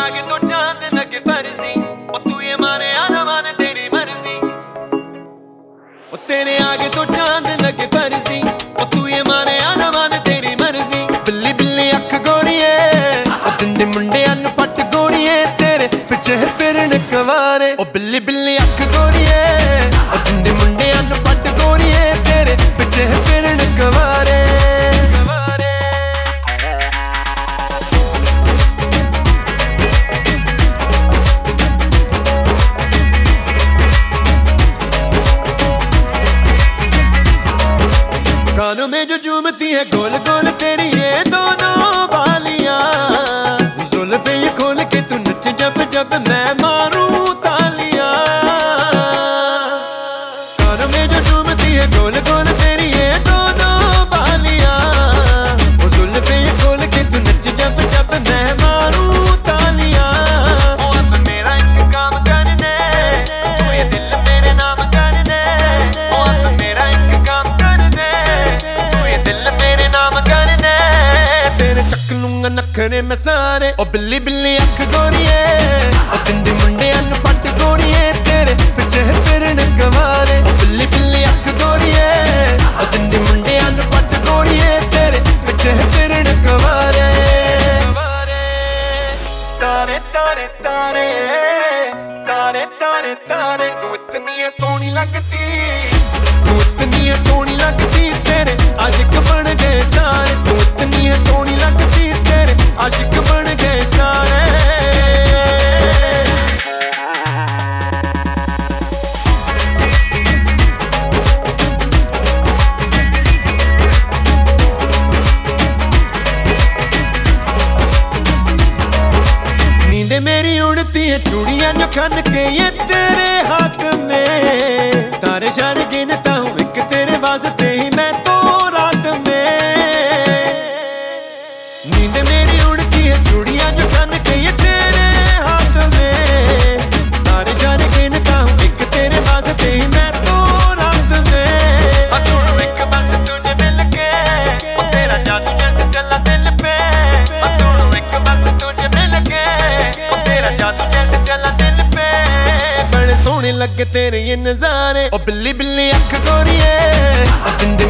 ਲਾਗ ਤੋਂ ਚਾਂਦ ਲਗੇ ਫਰਜ਼ੀ। ਤੂੰ ਇਹ ਮਾਨੇ ਆਰਮਾਨ ਤੇਰੀ ਉਹ ਤੂੰ ਇਹ ਮਾਨੇ ਤੇਰੀ ਮਰਜ਼ੀ। ਬਿੱਲੀ ਬਿੱਲੀ ਅੱਖ ਗੋਰੀਏ, ਉਹ ਦਿੰਦੇ ਮੁੰਡਿਆਂ ਨੂੰ ਪੱਟ ਗੋਰੀਏ ਤੇਰੇ ਪਿੱਛੇ ਫਿਰਨ ਕਵਾਰੇ। ਉਹ ਬਿੱਲੀ ਬਿੱਲੀ ਅੱਖ कानों में जो झूमती है गोल गोल तेरी ये दोनों ਨਖਰੇ ਮੈਂ ਸਾਰੇ। ਉਹ ਬਿੱਲੀ ਬਿੱਲੀ ਅੱਖ ਗੋਰੀਏ। ਉਹ ਤਿੰਦੇ ਮੁੰਡਿਆਂ ਨੂੰ ਪੱਟ ਗੋਰੀਏ। ਤੇਰੇ ਪਿੱਛੇ ਫਿਰਨ ਗਵਾਰੇ ਉਹ ਬਿੱਲੀ ਬਿੱਲੀ ਅੱਖ ਗੋਰੀਏ। ਉਹ ਤਿੰਦੇ ਮੁੰਡਿਆਂ ਨੂੰ ਪੱਟ ਗੋਰੀਏ। ਤੇਰੇ ਪਿੱਛੇ ਫਿਰਨ ਗਵਾਰੇ ਤਾਰੇ ਤਾਰੇ ਤਾਰੇ। ਤਾਰੇ ਤਾਰੇ ਤਾਰੇ। ਤੂੰ ਇਤਨੀ ਸੋਹਣੀ ਲੱਗਦੀ। ਤੂੰ ਇਤਨੀ ਸੋਹਣੀ ਲੱਗਦੀ। नींद मेरी उड़ती है चूड़ियां जो खन के ये तेरे हाथ में तारे शारे गिनता हूँ एक तेरे वास्ते ਸੋਹਣੇ ਲੱਗੇ ਤੇਰੇ ਇਹ ਨਜ਼ਾਰੇ ਓ ਬਿੱਲੀ ਬਿੱਲੀ ਅੱਖ ਗੋਰੀਏ ਓ ਬਿੰਦੇ